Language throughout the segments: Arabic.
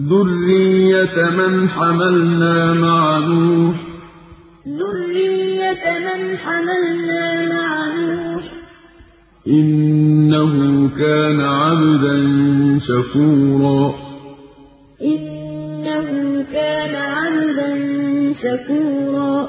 ذرية من حملنا مع نوح ذرية من حملنا مع نوح إنه كان عبدا شكورا إنه كان عبدا شكورا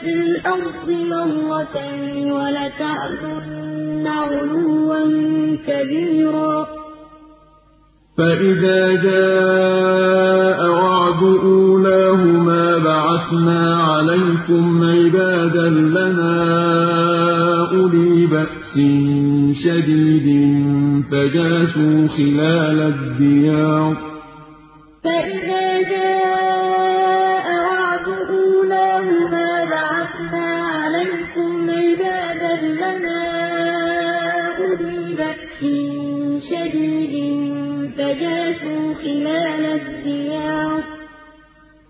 في الأرض مرتين ولتعلن علوا كبيرا فإذا جاء وعد أولاهما بعثنا عليكم عبادا لنا أولي بأس شديد فجاسوا خلال الديار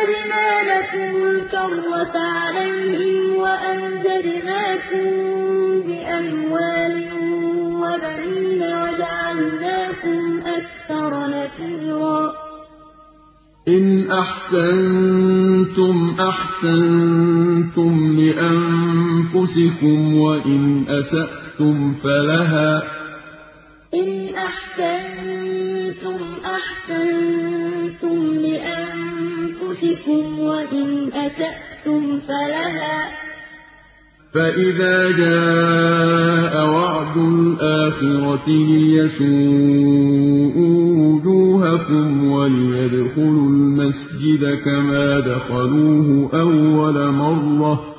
ثم رددنا لكم الكرة عليهم وأمددناكم بأموال وبنين وجعلناكم أكثر نفيرا إن أحسنتم أحسنتم لأنفسكم وإن أسأتم فلها إن أحسنتم أحسنتم وإن أسأتم فلها فإذا جاء وعد الآخرة ليسوءوا وجوهكم وليدخلوا المسجد كما دخلوه أول مرة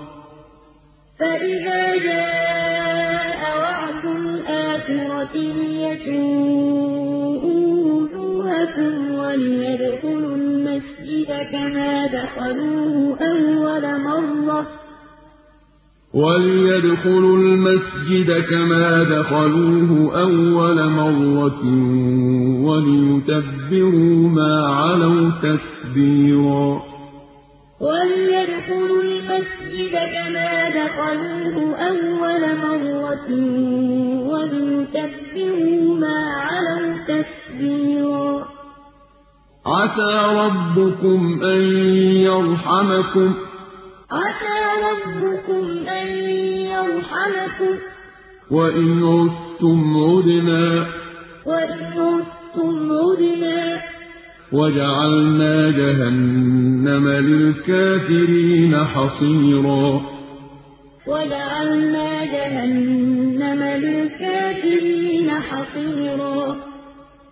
المسجد كما دخلوه أول مرة. وليدخلوا المسجد كما دخلوه أول مرة وليتبروا ما علوا تتبيرا. وليدخلوا المسجد كما دخلوه أول مرة وليتبروا ما علوا تتبيرا. عسى ربكم أن يرحمكم. عسى ربكم أن يرحمكم. وإن عدتم عدنا. وإن عدتم عدنا. وجعلنا جهنم للكافرين حصيرا. وجعلنا جهنم للكافرين حصيرا.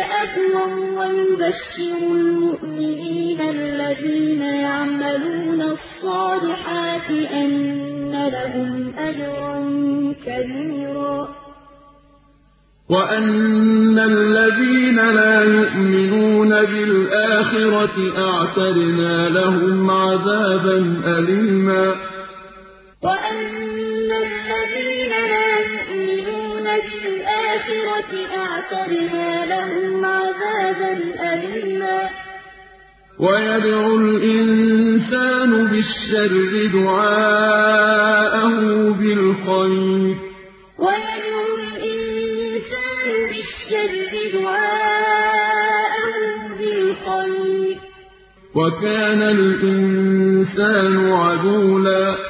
أقوم ويبشر المؤمنين الذين يعملون الصالحات أن لهم أجرا كبيرا. وأن الذين لا يؤمنون بالآخرة أعتدنا لهم عذابا أليما. بالآخرة أعتدنا لهم عذابا أليما. ويدعو الإنسان بالشر دعاءه بالخير. ويدعو الإنسان بالشر دعاءه بالخير. وكان الإنسان عجولا.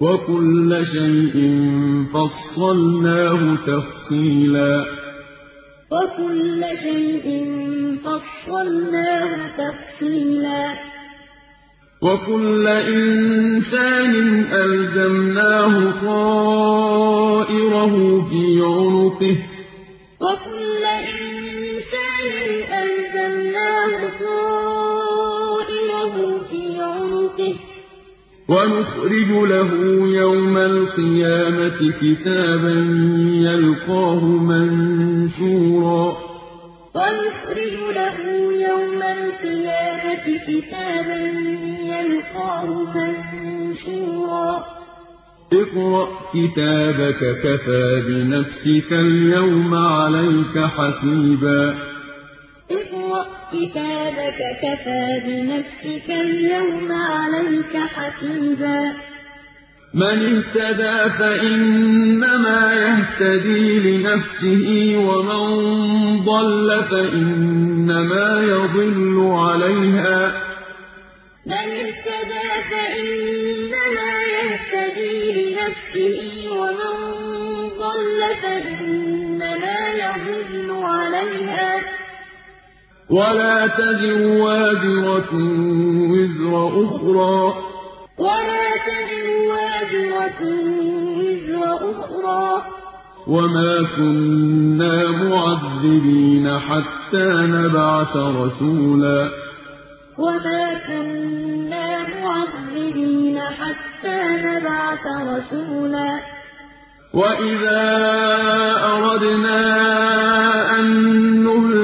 وكل شيء فصلناه تفصيلا. وكل شيء فصلناه تفصيلا. وكل إنسان ألزمناه طائره في عنقه. وكل إنسان ونخرج له يوم القيامة كتابا يلقاه منشورا. ونخرج له يوم القيامة كتابا يلقاه منشورا. اقرأ كتابك كفى بنفسك اليوم عليك حسيبا. كتابك كفى بنفسك اليوم عليك حسيبا. من اهتدى فإنما يهتدي لنفسه ومن ضل فإنما يضل عليها. من اهتدى فإنما يهتدي لنفسه ومن ضل فإنما يضل عليها. ولا تزر وازرة وزر أخرى. ولا تزر وازرة وزر أخرى. وما كنا معذبين حتى نبعث رسولا. وما كنا معذبين حتى نبعث رسولا. وإذا أردنا أن نهلك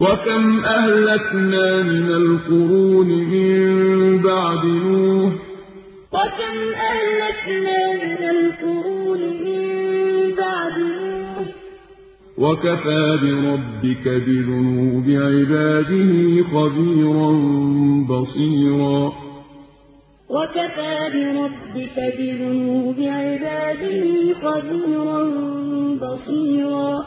وكم أهلكنا من القرون من بعد نوح وكم أهلكنا من القرون من بعد نوح وكفى بربك بذنوب عباده خبيرا بصيرا وكفى بربك بذنوب عباده خبيرا بصيرا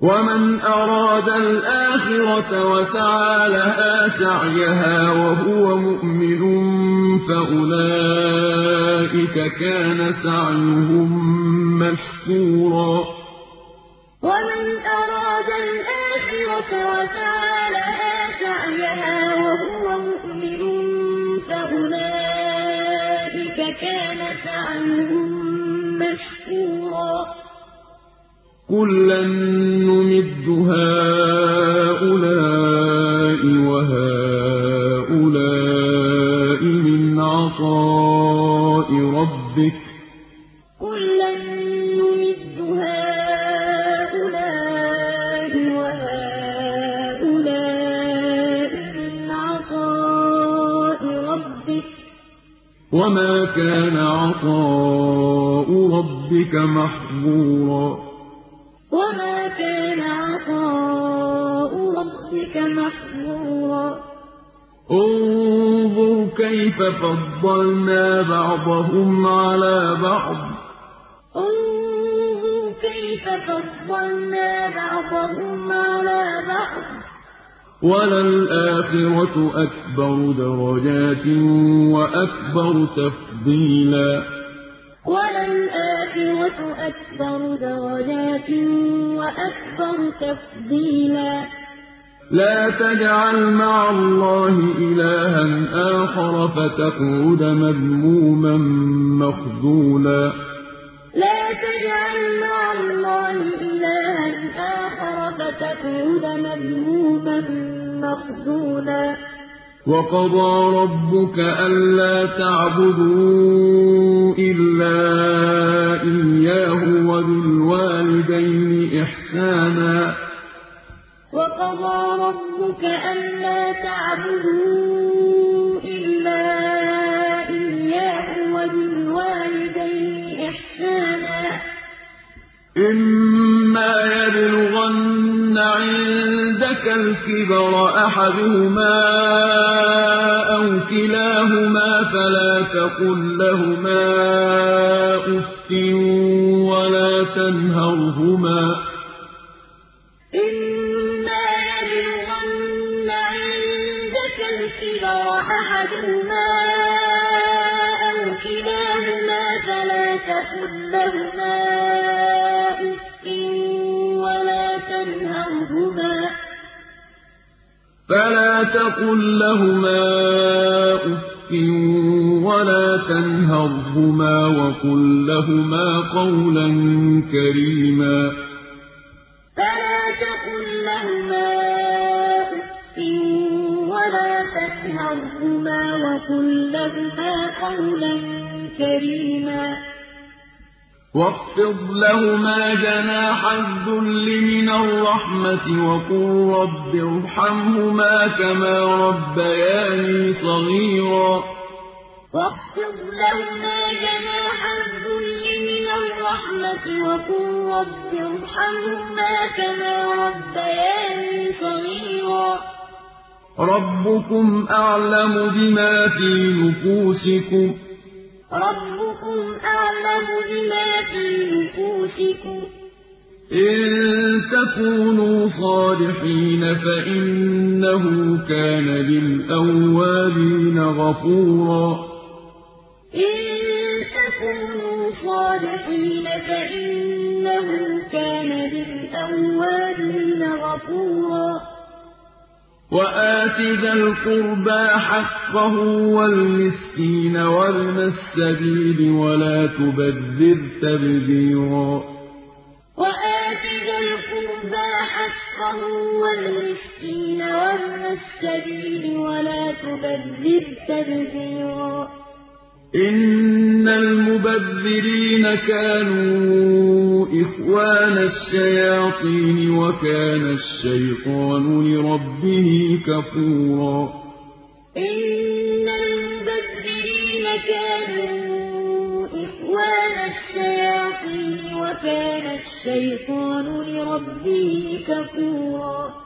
ومن أراد الآخرة وسعى لها سعيها وهو مؤمن فأولئك كان سعيهم مشكورا. ومن أراد الآخرة وسعى لها سعيها وهو مؤمن فأولئك كان سعيهم مشكورا. كلا نمد هؤلاء وللآخرة أكبر درجات وأكبر تفضيلا. وللآخرة أكبر درجات وأكبر تفضيلا. لا تجعل مع الله إلها آخر فتقعد مذموما مخذولا. لا تجعل مع الله إلها آخر فتقعد مذموما مخذولا وقضى ربك ألا تعبدوا إلا إياه وبالوالدين إحسانا. وقضى ربك ألا تعبدوا إما يبلغن عندك الكبر أحدهما أو كلاهما فلا تقل لهما أف ولا تنهرهما فلا تقل لهما أف ولا تنهرهما وقل لهما قولا كريما. فلا تقل لهما أف ولا تنهرهما وقل لهما قولا كريما. واخفض لهما جناح الذل من الرحمة وقل رب ارحمهما كما ربياني صغيرا. واخفض لهما جناح الذل من الرحمة وقل رب ارحمهما كما ربياني صغيرا. ربكم أعلم بما في نفوسكم. ربكم أعلم بما في نفوسكم إن تكونوا صالحين فإنه كان للأوابين غفورا وآت ذا القربى حقه والمسكين وابن السبيل ولا تبذر تبذيرا. وآت ذا القربى حقه والمسكين وابن السبيل ولا تبذر تبذيرا. إن المبذرين كانوا إخوان الشياطين وكان الشيطان لربه كفورا. إن المبذرين كانوا إخوان الشياطين وكان الشيطان لربه كفورا.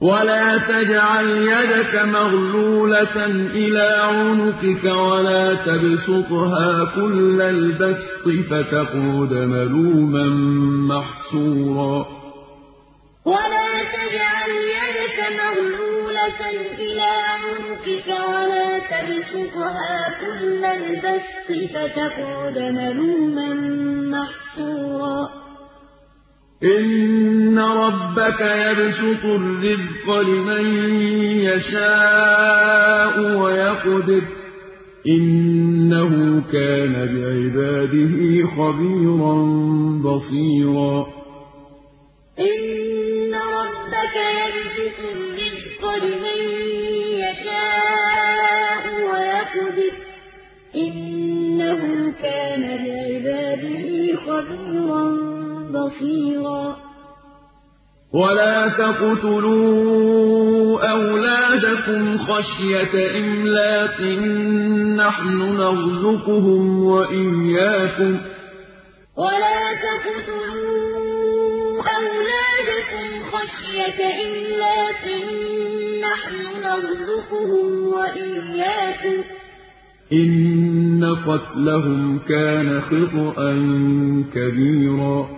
ولا تجعل يدك مغلولة إلى عنقك ولا تبسطها كل البسط فتقعد ملوما محسورا ولا تجعل يدك مغلولة إلى عنقك ولا تبسطها كل البسط فتقعد ملوما محسورا إِنَّ رَبَّكَ يَبْسُطُ الرِّزْقَ لِمَن يَشَاءُ وَيَقْدِرُ ۚ إِنَّهُ كَانَ بِعِبَادِهِ خَبِيرًا بَصِيرًا. إِنَّ رَبَّكَ يَبْسُطُ الرِّزْقَ لِمَن يَشَاءُ وَيَقْدِرُ ۚ إِنَّهُ كَانَ بِعِبَادِهِ خَبِيرًا بصيرا. ولا تقتلوا أولادكم خشية إملاق. نحن نرزقهم وإياكم. ولا تقتلوا أولادكم خشية إملاق. نحن نرزقهم وإياكم. إن قتلهم كان خطأ كبيرا.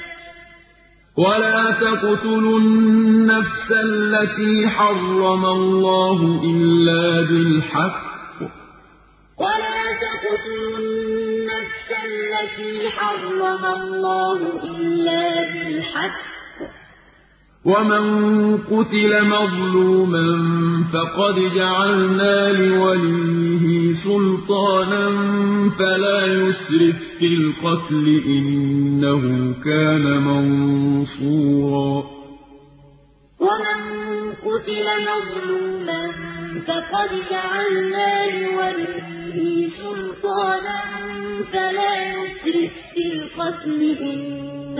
ولا تقتلوا النفس التي حرم الله إلا بالحق. ولا تقتلوا النفس التي حرم الله إلا بالحق. ومن قتل مظلوما فقد جعلنا لوليه سلطانا فلا يسرف في القتل إنه كان منصورا ومن قتل مظلوما فقد جعلنا لوليه سلطانا فلا يسرف في القتل إنه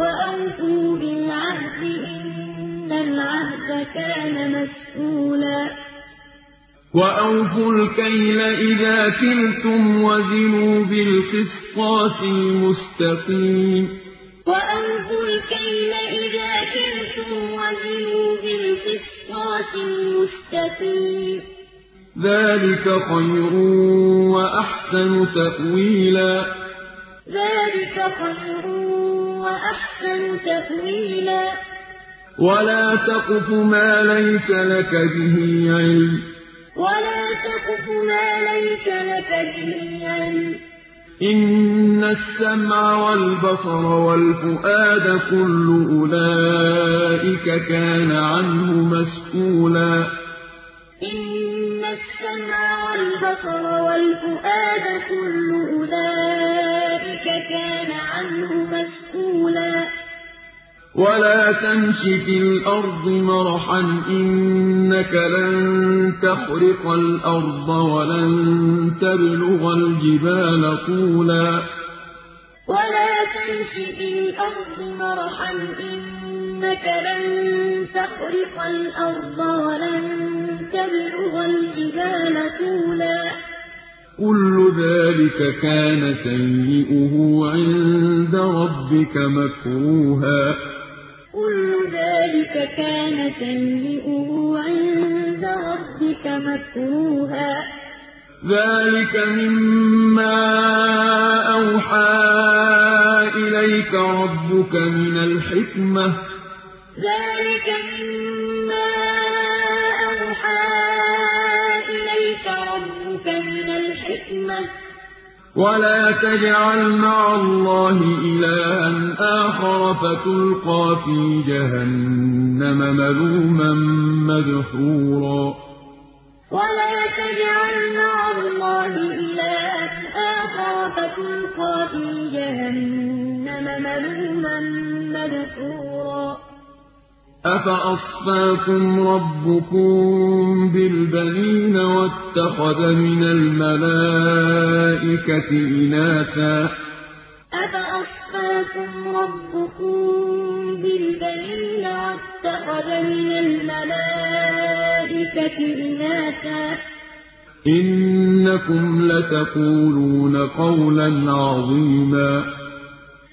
وأوفوا بالعهد إن العهد كان مسؤولا. وأوفوا الكيل إذا كلتم وزنوا بالقسطاس المستقيم. وأوفوا الكيل إذا كلتم وزنوا بالقسطاس المستقيم. ذلك خير وأحسن تأويلا. ذلك خير وأحسن تأويلا. ولا تقف ما ليس لك به علم. ولا تقف ما ليس لك به علم. إن السمع والبصر والفؤاد كل أولئك كان عنه مسؤولا. أولئك كان عنه مسؤولا. ولا تمش في الأرض مرحا إنك لن تخرق الأرض ولن تبلغ الجبال طولا. ولا تمش في الأرض مرحا إنك لن تخرق الأرض ولن تبلغ الجبال طولا. كل ذلك كان سيئه عند ربك مكروها. كل ذلك كان سيئه عند ربك مكروها. ذلك مما أوحى إليك ربك من الحكمة. ذلك مما ولا تجعل مع الله إلها آخر فتلقى في جهنم ملوما مدحورا. ولا تجعل مع الله إلها آخر فتلقى في جهنم ملوما مدحورا. أفأصفاكم ربكم بالبنين واتخذ من الملائكة إناثا أفأصفاكم ربكم بالبنين واتخذ من الملائكة إناثا إنكم لتقولون قولا عظيما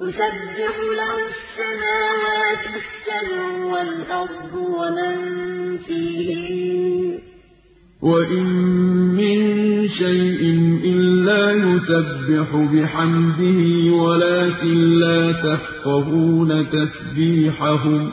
تسبح له السماوات السبع والأرض ومن فيهن. وإن من شيء إلا يسبح بحمده ولكن لا تفقهون تسبيحهم.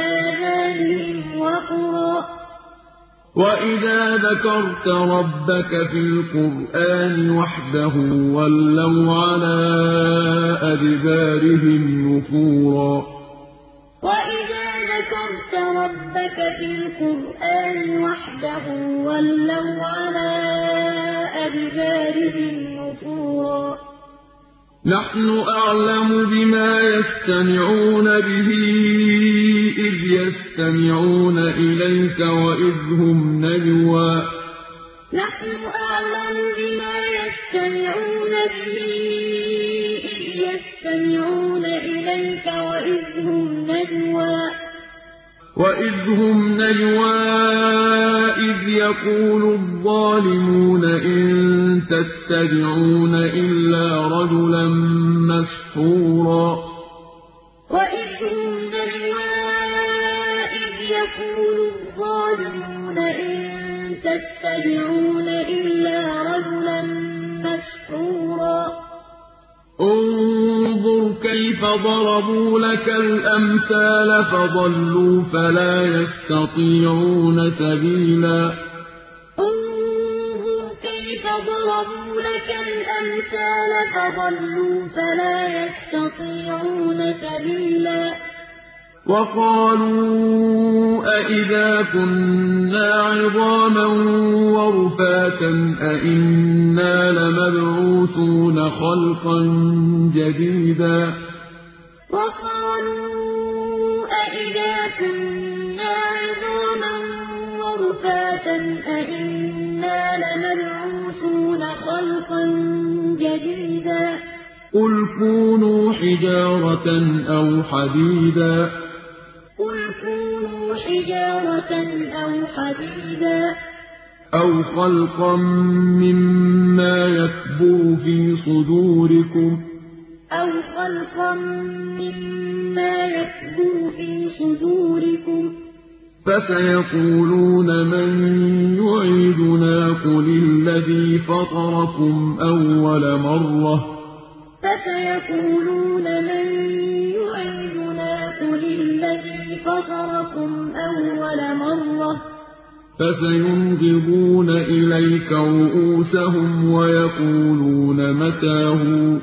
آذانهم وقرا. وَإِذَا ذَكَرْتَ رَبَّكَ فِي الْقُرْآنِ وَحْدَهُ وَلَّوْا عَلَىٰ أَدْبَارِهِمْ نُفُورًا. وَإِذَا ذَكَرْتَ رَبَّكَ فِي الْقُرْآنِ وَحْدَهُ وَلَّوْا عَلَىٰ أَدْبَارِهِمْ نُفُورًا. نَّحْنُ أَعْلَمُ بِمَا يَسْتَمِعُونَ بِهِ إِذْ يَسْتَمِعُونَ إِلَيْكَ وَإِذْ هُمْ نَجْوَىٰ. نَحْنُ أَعْلَمُ بِمَا يَسْتَمِعُونَ بِهِ إِذْ يَسْتَمِعُونَ إِلَيْكَ وَإِذْ هُمْ نَجْوَىٰ. وَإِذْ هُمْ نَجْوَىٰ إِذْ يَقُولُ الظَّالِمُونَ إِن تَتَّبِعُونَ إِلَّا رَجُلًا مَّسْحُورًا وَإِذْ هُمْ نَجْوَىٰ إِذْ يَقُولُ الظَّالِمُونَ إِن تَتَّبِعُونَ إِلَّا رَجُلًا مَّسْحُورًا كَيْفَ ضَرَبُوا لَكَ الْأَمْثَالَ فَضَلُّوا فَلَا يَسْتَطِيعُونَ سَبِيلًا. انظُرْ كَيْفَ ضَرَبُوا لَكَ الْأَمْثَالَ فَضَلُّوا فَلَا يَسْتَطِيعُونَ سَبِيلًا. وَقَالُوا أَإِذَا كُنَّا عِظَامًا وَرُفَاتًا أَإِنَّا لَمَبْعُوثُونَ خَلْقًا جَدِيدًا وَقَالُوا أَإِذَا كُنَّا عِظَامًا وَرُفَاتًا أَإِنَّا لَمَبْعُوثُونَ خَلْقًا جَدِيدًا قُلْ كُونُوا حِجَارَةً أَوْ حَدِيدًا حِجَارَةً أَوْ حَدِيدًا. أَوْ خَلْقًا مِّمَّا يَكْبُرُ فِي صُدُورِكُمْ. أَوْ خَلْقًا مِّمَّا يَكْبُرُ فِي صُدُورِكُمْ. فَسَيَقُولُونَ مَن يُعِيدُنَا قُلِ الَّذِي فَطَرَكُمْ أَوَّلَ مَرَّةٍ ۚ. فَسَيَقُولُونَ مَن يُعِيدُنَا قُلِ الَّذِي فَطَرَكُمْ أَوَّلَ مَرَّةٍ ۚ. فَسَيُنغِضُونَ إِلَيْكَ رُءُوسَهُمْ وَيَقُولُونَ مَتَىٰ هُوَ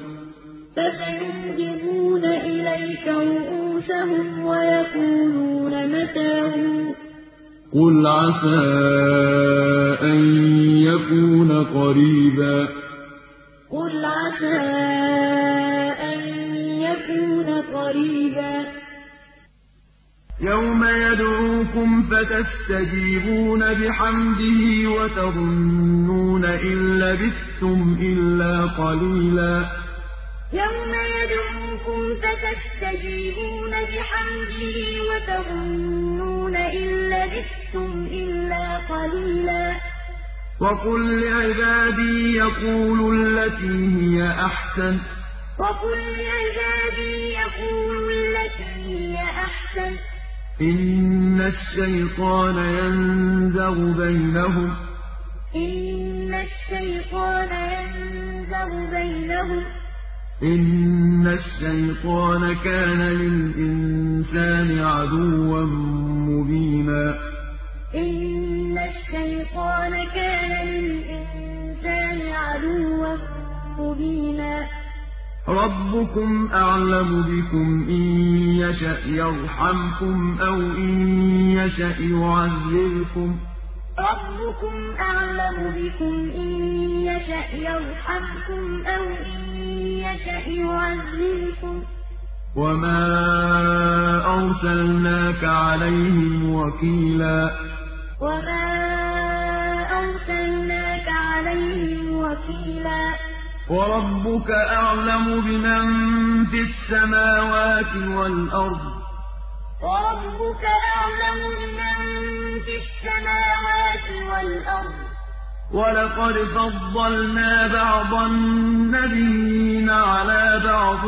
فَسَيُنغِضُونَ إِلَيْكَ رُءُوسَهُمْ وَيَقُولُونَ مَتَىٰ هُوَ قُلْ عَسَىٰ أَن يَكُونَ قَرِيبًا. قُلْ عَسَىٰ أَن يَكُونَ قَرِيبًا. يَوْمَ يَدْعُوكُمْ فَتَسْتَجِيبُونَ بِحَمْدِهِ وَتَظُنُّونَ إِن لَّبِثْتُمْ إِلَّا قَلِيلًا. يَوْمَ يَدْعُوكُمْ فَتَسْتَجِيبُونَ بِحَمْدِهِ وَتَظُنُّونَ إِن لَّبِثْتُمْ إِلَّا قَلِيلًا. وَقُل لِّعِبَادِي يَقُولُوا الَّتِي هِيَ أَحْسَنُ. الشَّيْطَانَ يَنزَغُ بَيْنَهُمْ إِنَّ الشَّيْطَانَ يَنزَغُ بَيْنَهُمْ إِنَّ الشَّيْطَانَ كَانَ لِلْإِنسَانِ عَدُوًّا مُّبِينًا إِنَّ الشَّيْطَانَ كَانَ لِلْإِنسَانِ عَدُوًّا مُّبِينًا رَّبُّكُمْ أَعْلَمُ بِكُمْ ۖ إِن يَشَأْ يَرْحَمْكُمْ أَوْ إِن يَشَأْ يُعَذِّبْكُمْ ۚ رَبُّكُمْ أَعْلَمُ بِكُمْ ۖ إِن يَشَأْ يَرْحَمْكُمْ أَوْ إِن يَشَأْ يُعَذِّبْكُمْ ۚ وَمَا أَرْسَلْنَاكَ عَلَيْهِمْ وَكِيلًا وَمَا أَرْسَلْنَاكَ عَلَيْهِمْ وَكِيلًا وَرَبُّكَ أَعْلَمُ بِمَن فِي السَّمَاوَاتِ وَالْأَرْضِ ۗ. وَرَبُّكَ أَعْلَمُ بِمَن فِي السَّمَاوَاتِ وَالْأَرْضِ ۗ. وَلَقَدْ فَضَّلْنَا بَعْضَ النَّبِيِّينَ عَلَىٰ بَعْضٍ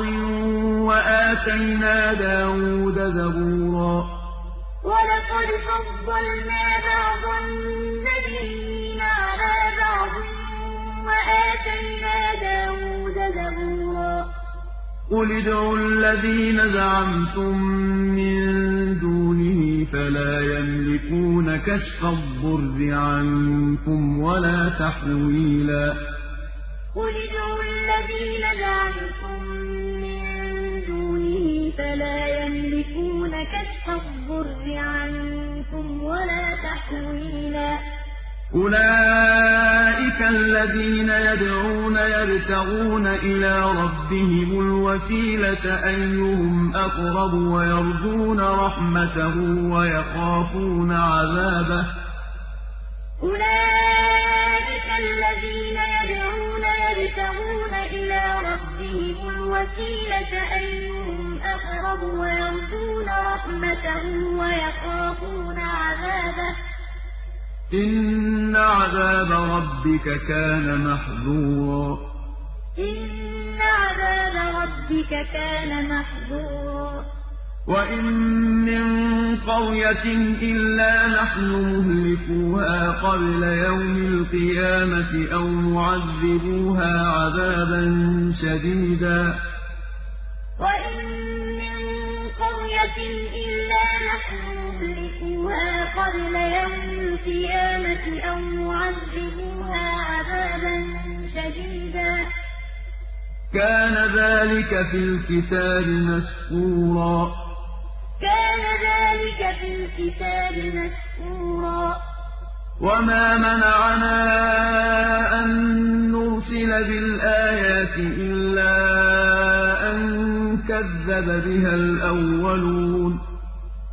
وَآتَيْنَا دَاوُودَ زَبُورًا. وَلَقَدْ فَضَّلْنَا بَعْضَ النَّبِيِّينَ عَلَىٰ بَعْضٍ وَآتَيْنَا دَاوُودَ زَبُورًا. قُلِ ادْعُوا الَّذِينَ زَعَمْتُم مِّن دُونِهِ فلا يملكون كشف الضر عنكم ولا تحويلا. قل ادعوا الذين زعمتم من دونه فلا يملكون كشف الضر عنكم ولا تحويلا. أولئك الذين يدعون يبتغون إلى ربهم الوسيلة أيهم أقرب ويرجون رحمته ويخافون عذابه. أولئك الذين يدعون يبتغون إلى ربهم الوسيلة أيهم أقرب ويرجون رحمته ويخافون عذابه. إن عذاب ربك كان محذورا إن عذاب ربك كان محذورا وإن من قرية إلا نحن مهلكوها قبل يوم القيامة أو معذبوها عذابا شديدا وإن من قرية إلا نحن مهلكوها قبل يوم القيامة. أو معذبوها عذابا شديدا كان ذلك في الكتاب مسكورا وما منعنا أن نرسل بالآيات إلا أن كذب بها الأولون.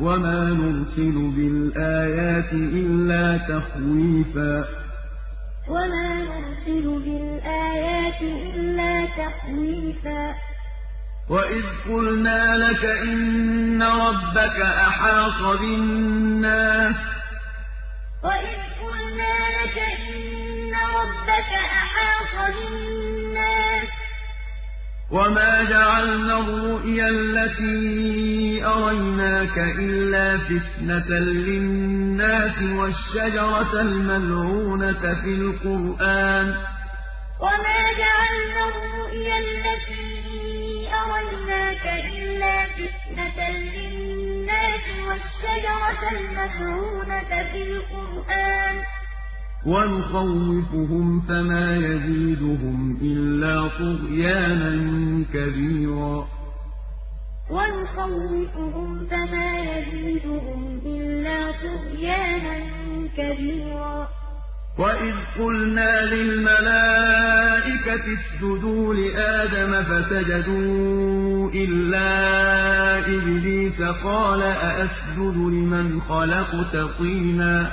وما نرسل بالآيات إلا تخويفا وما نرسل بالآيات إلا تخويفا وإذ قلنا لك إن ربك أحاط بالناس وإذ قلنا لك إن ربك أحاط بالناس وما جعلنا الرؤيا التي أريناك إلا فتنة للناس والشجرة الملعونة في القرآن وما جعلنا الرؤيا التي أريناك إلا فتنة للناس والشجرة الملعونة في القرآن ونخوفهم فما يزيدهم إلا طغيانا كبيرا ونخوفهم فما يزيدهم إلا طغيانا كبيرا وإذ قلنا للملائكة اسجدوا لآدم فسجدوا إلا إبليس قال أأسجد لمن خلقت طينا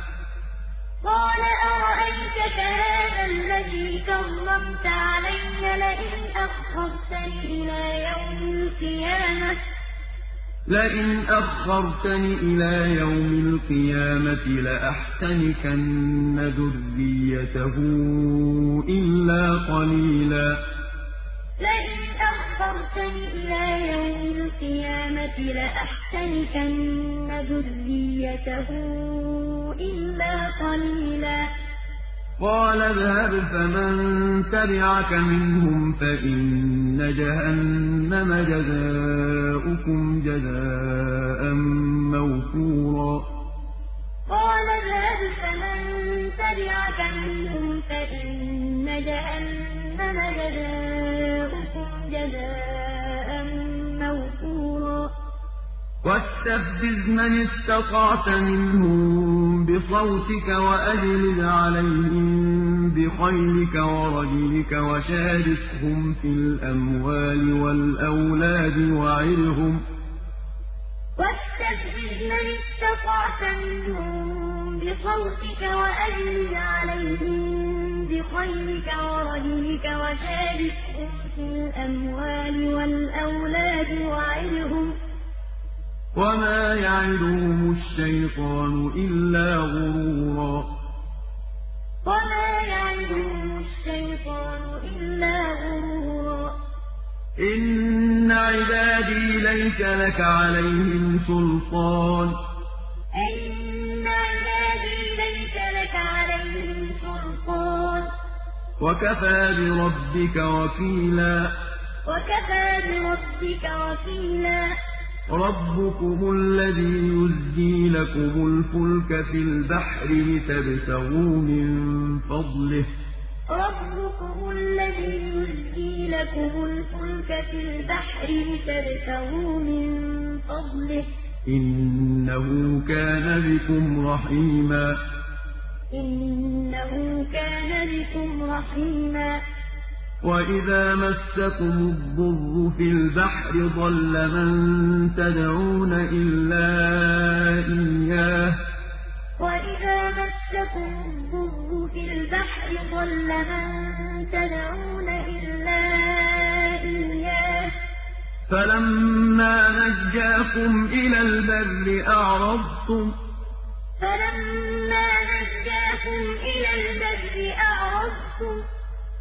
قال أرأيتك هذا الذي كرمت علي لئن أخرتني إلى يوم القيامة؟ لئن أخرتني إلى يوم القيامة لأحتنكن ذريته إلا قليلا. إلا قليلا. قال اذهب فمن تبعك منهم فإن جهنم جزاؤكم جزاء موفورا. قال اذهب فمن تبعك منهم فإن جهنم جزاؤكم جزاء واستفزز من استطعت منهم بصوتك وأجلب عليهم بخيلك ورجلك وشاركهم في الأموال والأولاد وعرهم. واستفزز من استطعت منهم بصوتك وأجلب عليهم بخيلك ورجلك وشاركهم في الأموال والأولاد وعرهم. وما يعدهم الشيطان إلا غرورا. وما يعدهم الشيطان إلا غرورا. إن عبادي ليس لك عليهم سلطان. إن عبادي ليس لك عليهم سلطان. وكفى بربك وكيلا. وكفى بربك وكيلا. ربكم الذي يزجي لكم الفلك في البحر لتبتغوا من فضله ربكم الذي يزجي لكم الفلك في البحر لتبتغوا من فضله إنه كان بكم رحيما وإذا مسكم الضر في البحر ضل من تدعون إلا إياه وإذا مسكم الضر في البحر ضل من تدعون إلا إياه فلما نجاكم إلى البر أعرضتم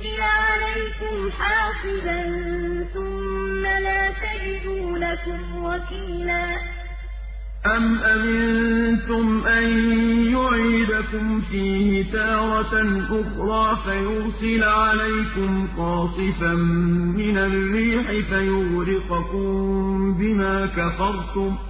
يرسل عليكم حاصبا ثم لا تجدوا لكم وكيلا. أَمْ أَمِنتُمْ أَن يُعِيدَكُمْ فِيهِ تَارَةً أُخْرَىٰ فَيُرْسِلَ عَلَيْكُمْ قَاصِفًا مِّنَ الرِّيحِ فَيُغْرِقَكُم بِمَا كَفَرْتُمْ ۙ؟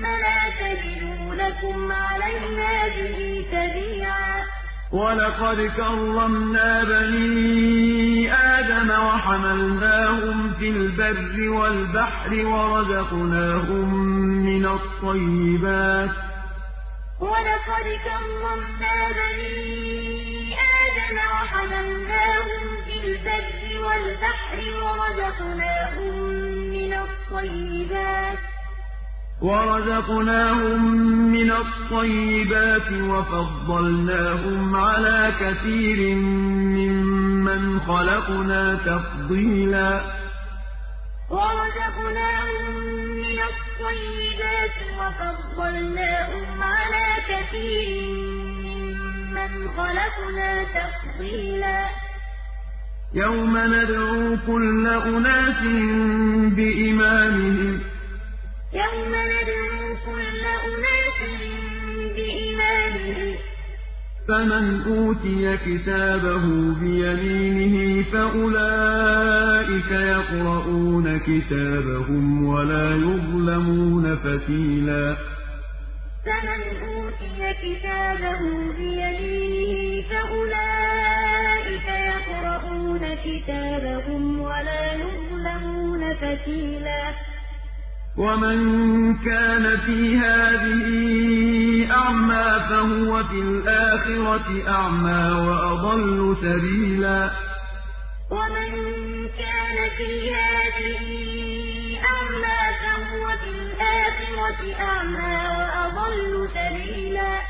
فيغرقكم بما كفرتم ثم لا تجدوا لكم علينا به تبيعا ولقد كرمنا بني آدم وحملناهم في البر والبحر ورزقناهم من الطيبات ولقد كرمنا بني آدم وحملناهم في البر والبحر ورزقناهم من الطيبات ورزقناهم من الطيبات وفضلناهم على كثير ممن خلقنا تفضيلا ورزقناهم من الطيبات وفضلناهم على كثير ممن خلقنا تفضيلا يوم ندعو كل أناس بإمامهم يوم ندعو كل أناس بإمامهم فمن أوتي كتابه بيمينه فأولئك يقرؤون كتابهم ولا يظلمون فتيلا. فمن أوتي كتابه بيمينه فأولئك يقرؤون كتابهم ولا يظلمون فتيلا. ومن كان في هذه أعمى فهو في الآخرة أعمى وأضل سبيلا. ومن كان في هذه أعمى فهو في الآخرة أعمى وأضل سبيلا.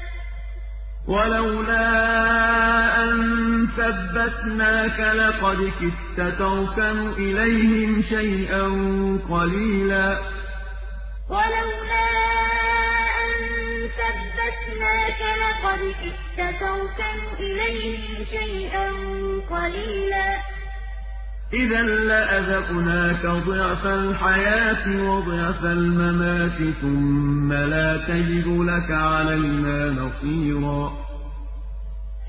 وَلَوْلَا أَن ثَبَّتْنَاكَ لَقَدْ كِدتَّ تَرْكَنُ إِلَيْهِمْ شَيْئًا قَلِيلًا وَلَوْلَا ثَبَّتْنَاكَ لَقَدْ إِلَيْهِمْ شَيْئًا قَلِيلًا إِذًا لَّأَذَقْنَاكَ ضِعْفَ الْحَيَاةِ وَضِعْفَ الْمَمَاتِ ثُمَّ لَا تَجِدُ لَكَ عَلَيْنَا نَصِيرًا.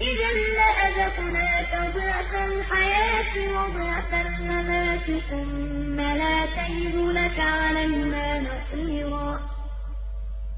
إِذًا لَّأَذَقْنَاكَ ضِعْفَ الْحَيَاةِ وَضِعْفَ الْمَمَاتِ ثُمَّ لَا تَجِدُ لَكَ عَلَيْنَا نَصِيرًا.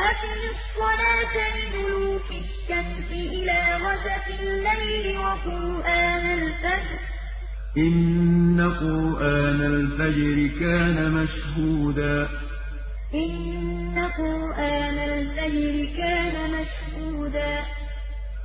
أقم الصلاة لدلوك الشمس إلى غسق الليل وقرآن الفجر. إن قرآن الفجر كان مشهودا. إن قرآن الفجر كان مشهودا.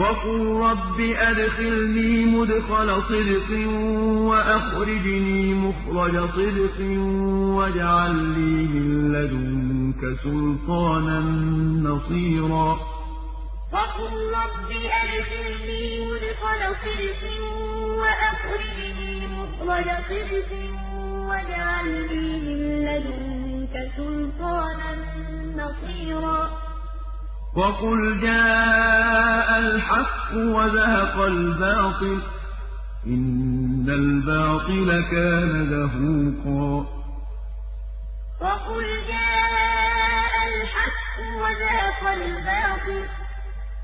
وقل رب أدخلني مدخل صدق وأخرجني مخرج صدق واجعل لي من لدنك سلطانا نصيرا. وقل رب أدخلني مدخل صدق وأخرجني مخرج صدق واجعل لي من لدنك سلطانا نصيرا. وقل جاء الحق وزهق الباطل إن الباطل كان زهوقا. وقل جاء الحق وزهق الباطل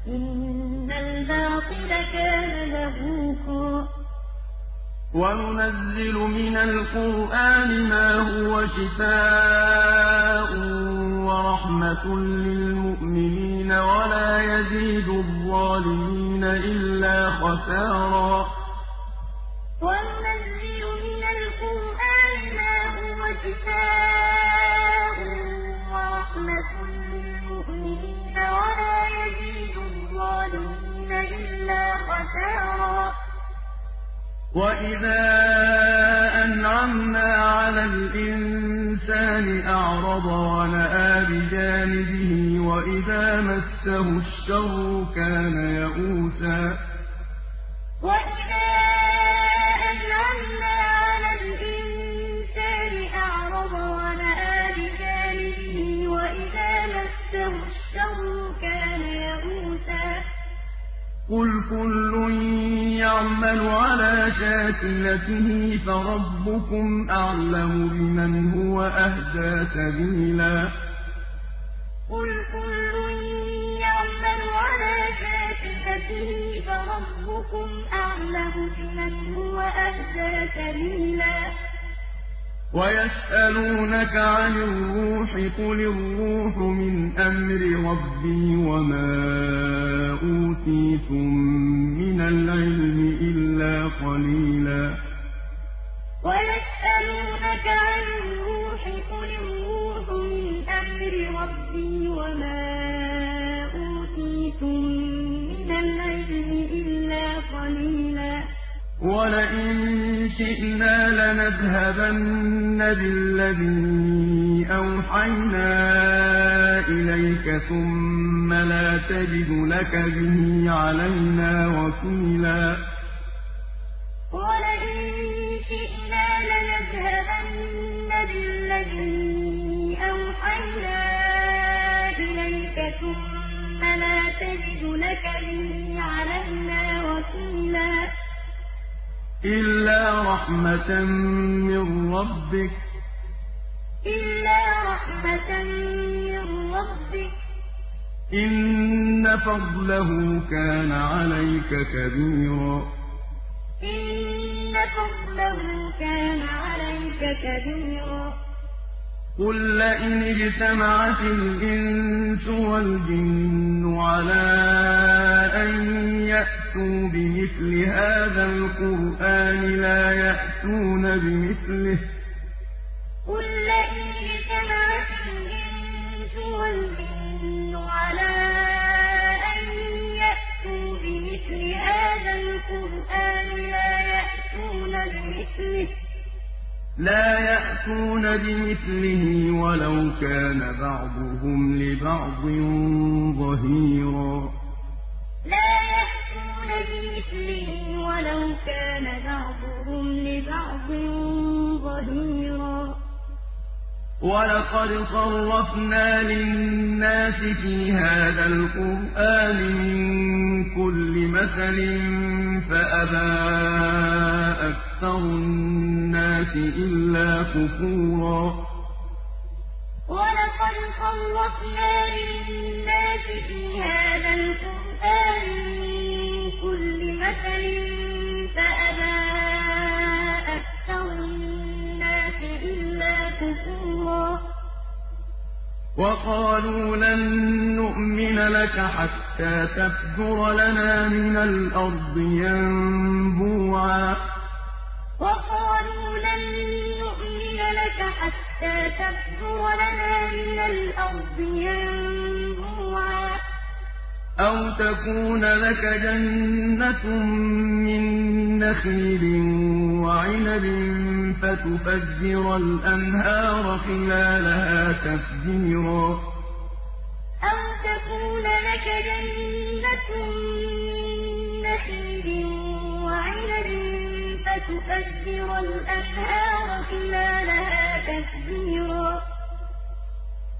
إن الباطل كان زهوقا. وننزل من القرآن ما هو شفاء ورحمة للمؤمنين ولا يزيد الظالمين إلا خسارا وننزل من القرآن ما هو شفاء ورحمة للمؤمنين ولا يزيد الظالمين إلا خسارا وَإِذَا أَنْعَمْنَا عَلَى الْإِنسَانِ أَعْرَضَ وَنَأَىٰ بِجَانِبِهِ وَإِذَا مَسَّهُ الشَّرُّ كَانَ يَئُوسًا قُلْ كُلٌّ يَعْمَلُ عَلَىٰ شَاكِلَتِهِ فَرَبُّكُمْ أَعْلَمُ بِمَنْ هُوَ أَهْدَىٰ سَبِيلًا قُلْ كُلٌّ يَعْمَلُ عَلَىٰ شَاكِلَتِهِ فَرَبُّكُمْ أَعْلَمُ بِمَنْ هُوَ أَهْدَىٰ سَبِيلًا وَيَسْأَلُونَكَ عَنِ الرُّوحِ ۖ قُلِ الرُّوحُ مِنْ أَمْرِ رَبِّي وَمَا أُوتِيتُم مِّنَ الْعِلْمِ إِلَّا قَلِيلًا. وَيَسْأَلُونَكَ عَنِ الرُّوحِ ۖ قُلِ الرُّوحُ مِنْ أَمْرِ رَبِّي وَمَا أُوتِيتُم مِّنَ الْعِلْمِ إِلَّا قَلِيلًا. وَلَئِن شِئْنَا لَنَذْهَبَنَّ بِالَّذِي أَوْحَيْنَا إِلَيْكَ ثُمَّ لَا تَجِدُ لَكَ بِهِ عَلَيْنَا وَكِيلًا وَلَئِن شِئْنَا لَنَذْهَبَنَّ بِالَّذِي أَوْحَيْنَا إِلَيْكَ ثُمَّ لَا تَجِدُ لَكَ بِهِ عَلَيْنَا وَكِيلًا إِلَّا رَحْمَةً مِّن رَّبِّكَ ۚ إِنَّ فَضْلَهُ كَانَ عَلَيْكَ كَبِيرًا. إِنَّ فَضْلَهُ كَانَ عَلَيْكَ كَبِيرًا. قُل لَّئِنِ اجْتَمَعَتِ الْإِنسُ وَالْجِنُّ عَلَىٰ أَن يَأْتُوا بِمِثْلِ هَٰذَا الْقُرْآنِ لَا يَأْتُونَ بِمِثْلِهِ ۚ. قُل لَّئِنِ اجْتَمَعَتِ الْإِنسُ وَالْجِنُّ عَلَىٰ أَن يَأْتُوا بِمِثْلِ هَٰذَا الْقُرْآنِ لَا يَأْتُونَ بِمِثْلِهِ. لا يأتون بمثله ولو كان بعضهم لبعض ظهيرا. يأتون بمثله ولو كان بعضهم لبعض ظهيرا. ولقد صرفنا للناس في هذا القرآن من كل مثل فأبى أكثر الناس إلا كفورا. ولقد صرفنا للناس في هذا القرآن من كل مثل فأبى أكثر الناس إلا كفورا. وقالوا لن نؤمن لك حتى تفجر لنا من الأرض ينبوعا. وقالوا لن نؤمن لك حتى تفجر لنا من الأرض ينبوعا. أَوْ تَكُونَ لَكَ جَنَّةٌ مِّن نَّخِيلٍ وَعِنَبٍ فَتُفَجِّرَ الْأَنْهَارَ خِلَالَهَا تَفْجِيرًا أَوْ تَكُونَ لَكَ جَنَّةٌ مِّن نَّخِيلٍ وَعِنَبٍ فَتُفَجِّرَ الْأَنْهَارَ خِلَالَهَا تَفْجِيرًا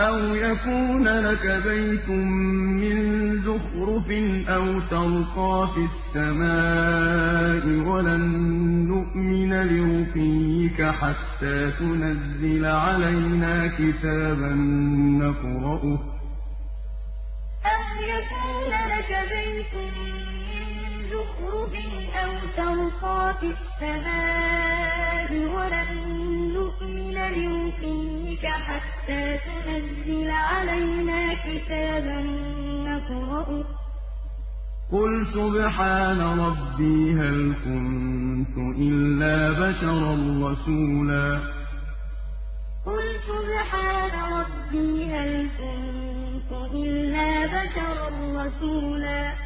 أَوْ يَكُونَ لَكَ بَيْتٌ مِّن زُخْرُفٍ أَوْ تَرْقَىٰ فِي السَّمَاءِ وَلَن نُّؤْمِنَ لِرُقِيِّكَ حَتَّىٰ تُنَزِّلَ عَلَيْنَا كِتَابًا نَّقْرَؤُهُ ۗ أَوْ يَكُونَ لَكَ بَيْتٌ مِّن زُخْرُفٍ أَوْ تَرْقَىٰ فِي السَّمَاءِ وَلَن نُّؤْمِنَ لِرُقِيِّكَ حَتَّىٰ تُنَزِّلَ عَلَيْنَا كِتَابًا نَّقْرَؤُهُ ۗ قُلْ سُبْحَانَ رَبِّي هَلْ كُنتُ إِلَّا بَشَرًا رَّسُولًا. قُلْ سُبْحَانَ رَبِّي هَلْ كُنتُ إِلَّا بَشَرًا رَّسُولًا.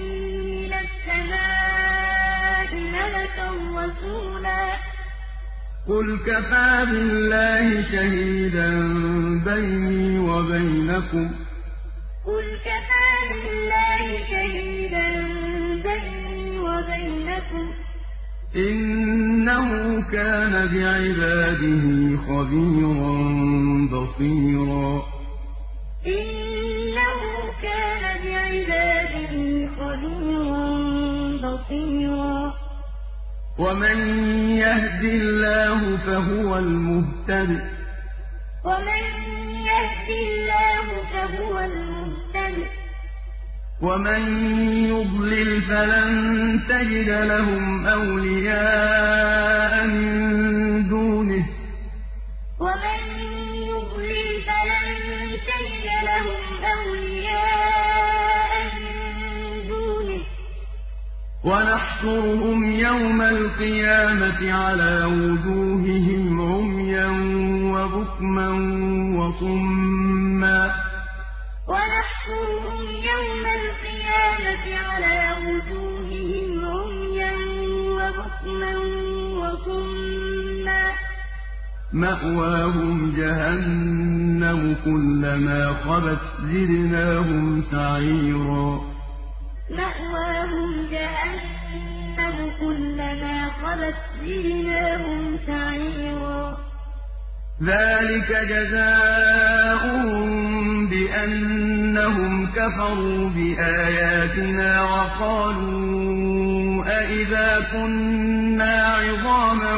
قُلْ كَفَىٰ بِاللَّهِ شَهِيدًا بَيْنِي وَبَيْنَكُمْ ۚ. إِنَّهُ كَانَ بِعِبَادِهِ خَبِيرًا بَصِيرًا. إِنَّهُ كَانَ بِعِبَادِهِ خَبِيرًا بَصِيرًا. وَمَن يَهْدِ اللَّهُ فَهُوَ الْمُهْتَدِ ۖ وَمَن يُضْلِلْ فَلَن تَجِدَ لَهُمْ أَوْلِيَاءَ مِن دُونِهِ ۖ وَنَحْشُرُهُمْ يَوْمَ الْقِيَامَةِ عَلَىٰ وُجُوهِهِمْ عُمْيًا وَبُكْمًا وَصُمًّا ۖ وَنَحْشُرُهُمْ يَوْمَ الْقِيَامَةِ عَلَىٰ وُجُوهِهِمْ عُمْيًا وَبُكْمًا وَصُمًّا ۖ مَّأْوَاهُمْ جَهَنَّمُ ۖ كُلَّمَا خَبَتْ زِدْنَاهُمْ سَعِيرًا مَّأْوَاهُمْ جَهَنَّمُ ۖ كُلَّمَا خَبَتْ زِدْنَاهُمْ سَعِيرًا. ذَٰلِكَ جَزَاؤُهُم بِأَنَّهُمْ كَفَرُوا بِآيَاتِنَا وَقَالُوا أَإِذَا كُنَّا عِظَامًا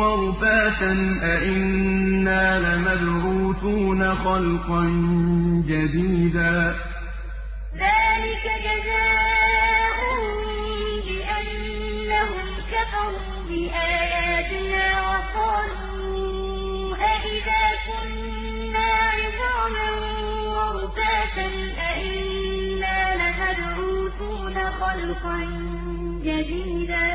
وَرُفَاتًا أَإِنَّا لَمَبْعُوثُونَ خَلْقًا جَدِيدًا. ذَٰلِكَ جَزَاؤُهُم بِأَنَّهُمْ كَفَرُوا بِآيَاتِنَا وَقَالُوا أَإِذَا كُنَّا عِظَامًا وَرُفَاتًا أَإِنَّا لَمَبْعُوثُونَ خَلْقًا جَدِيدًا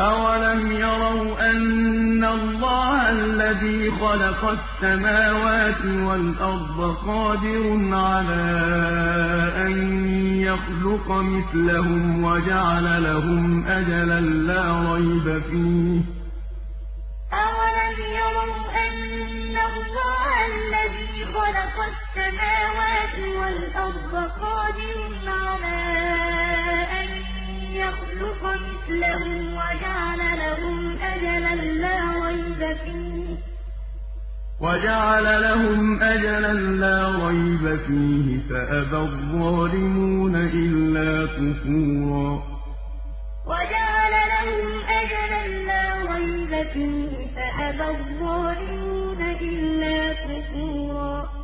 أَوَلَمْ يَرَوْا أَنَّ اللَّهَ الَّذِي خَلَقَ السَّمَاوَاتِ وَالْأَرْضَ قَادِرٌ عَلَىٰ أَن يَخْلُقَ مِثْلَهُمْ وَجَعَلَ لَهُمْ أَجَلًا لَّا رَيْبَ فِيهِ ۚ. أَوَلَمْ يَرَوْا أَنَّ اللَّهَ الَّذِي خَلَقَ السَّمَاوَاتِ وَالْأَرْضَ قَادِرٌ عَلَىٰ أَن يَخْلُقَ مِثْلَهُمْ وَجَعَلَ لَهُمْ أَجَلًا لَّا رَيْبَ فِيهِ ۚ. فَأَبَى الظَّالِمُونَ إِلَّا كُفُورًا. وَجَعَلَ لَهُمْ أَجَلًا لَّا رَيْبَ فِيهِ ۚ. فَأَبَى الظَّالِمُونَ إِلَّا كُفُورًا.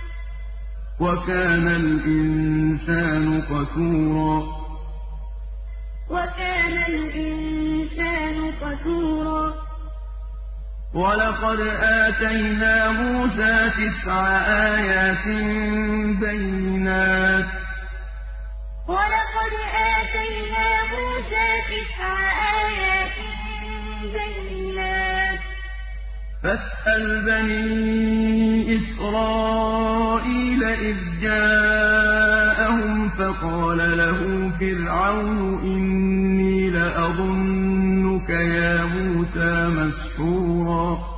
وَكَانَ الْإِنسَانُ قَتُورًا. وَلَقَدْ آتَيْنَا مُوسَىٰ تِسْعَ آيَاتٍ بَيِّنَاتٍ ۖ. فَاسْأَلْ بَنِي إِسْرَائِيلَ إِذْ جَاءَهُمْ فَقَالَ لَهُ فِرْعَوْنُ إِنِّي لَأَظُنُّكَ يَا مُوسَىٰ مَسْحُورًا.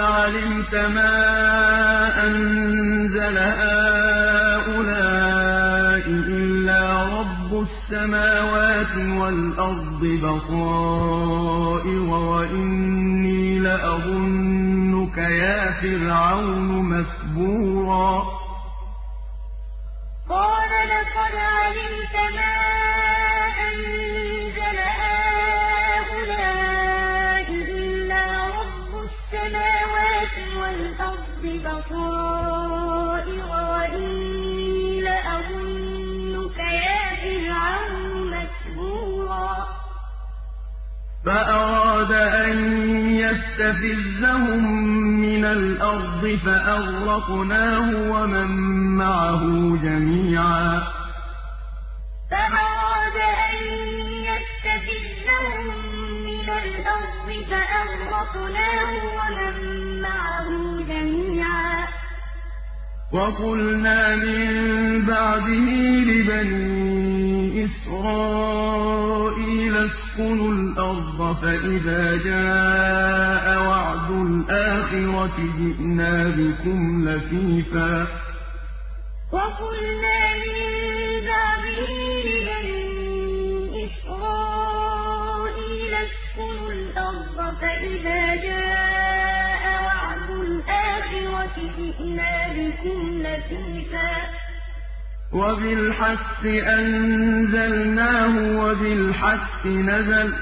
عَلِمْتَ مَا أَنزَلَ هَٰؤُلَاءِ إِلَّا رَبُّ السَّمَاوَاتِ وَالْأَرْضِ بَصَائِرَ وَإِنِّي لَأَظُنُّكَ يَا فِرْعَوْنُ مَثْبُورًا فَأَرَادَ أَن يَسْتَفِزَّهُم مِّنَ الْأَرْضِ فَأَغْرَقْنَاهُ وَمَن مَّعَهُ جَمِيعًا. فَأَرَادَ أَن يَسْتَفِزَّهُم مِّنَ الْأَرْضِ فَأَغْرَقْنَاهُ وَمَن مَّعَهُ جَمِيعًا. وَقُلْنَا مِن بَعْدِهِ لِبَنِي إِسْرَائِيلَ اسْكُنُوا الْأَرْضَ فَإِذَا جَاءَ وَعْدُ الْآخِرَةِ جِئْنَا بِكُمْ لَفِيفًا وَقُلْنَا مِن بَعْدِهِ لِبَنِي إِسْرَائِيلَ اسْكُنُوا الْأَرْضَ فَإِذَا جَاءَ وَعْدُ الْآخِرَةِ جِئْنَا بِكُمْ لَفِيفًا وَبِالْحَقِّ أَنزَلْنَاهُ وَبِالْحَقِّ نَزَلَ ۗ.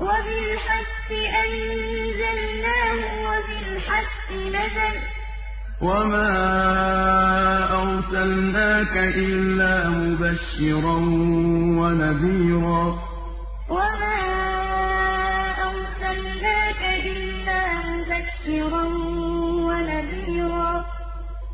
وَبِالْحَقِّ أَنزَلْنَاهُ وَبِالْحَقِّ نَزَلَ ۗ. وَمَا أَرْسَلْنَاكَ إِلَّا مُبَشِّرًا وَنَذِيرًا. وَمَا أَرْسَلْنَاكَ إِلَّا مُبَشِّرًا وَنَذِيرًا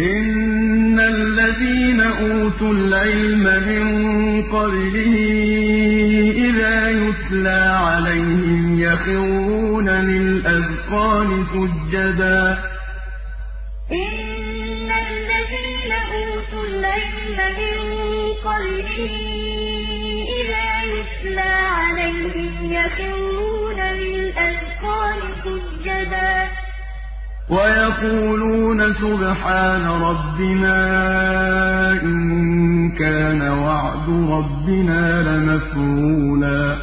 إِنَّ الَّذِينَ أُوتُوا الْعِلْمَ مِن قَبْلِهِ إِذَا يُتْلَىٰ عَلَيْهِمْ يَخِرُّونَ لِلْأَذْقَانِ سُجَّدًا إِنَّ الَّذِينَ أُوتُوا الْعِلْمَ مِن قَبْلِهِ إِذَا يُتْلَىٰ عَلَيْهِمْ يَخِرُّونَ لِلْأَذْقَانِ سُجَّدًا وَيَقُولُونَ سُبْحَانَ رَبِّنَا إِن كَانَ وَعْدُ رَبِّنَا لَمَفْعُولًا.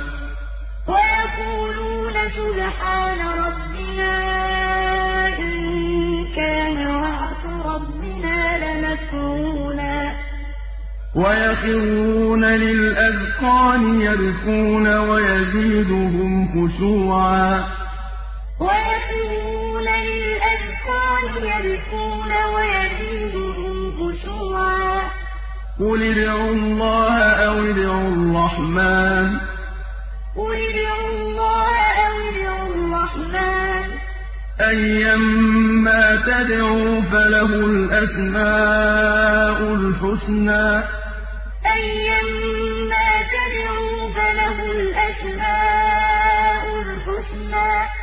وَيَقُولُونَ سُبْحَانَ رَبِّنَا إِن كَانَ وَعْدُ رَبِّنَا لَمَفْعُولًا. وَيَخِرُّونَ لِلْأَذْقَانِ يَبْكُونَ وَيَزِيدُهُمْ خُشُوعًا. لِلْأَذْقَانِ يَبْكُونَ وَيَزِيدُهُمْ خُشُوعًا ۩ قُلِ ادْعُوا اللَّهَ أَوِ ادْعُوا الرَّحْمَٰنَ ۖ. أَيًّا مَّا تَدْعُوا فَلَهُ الْأَسْمَاءُ الْحُسْنَىٰ ۚ.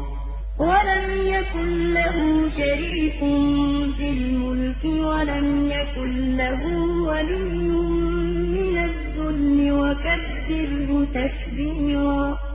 وَلَمْ يَكُن لَّهُ شَرِيكٌ فِي الْمُلْكِ وَلَمْ يَكُن لَّهُ وَلِيٌّ مِّنَ الذُّلِّ وَكَبِّرْهُ تَكْبِيرًا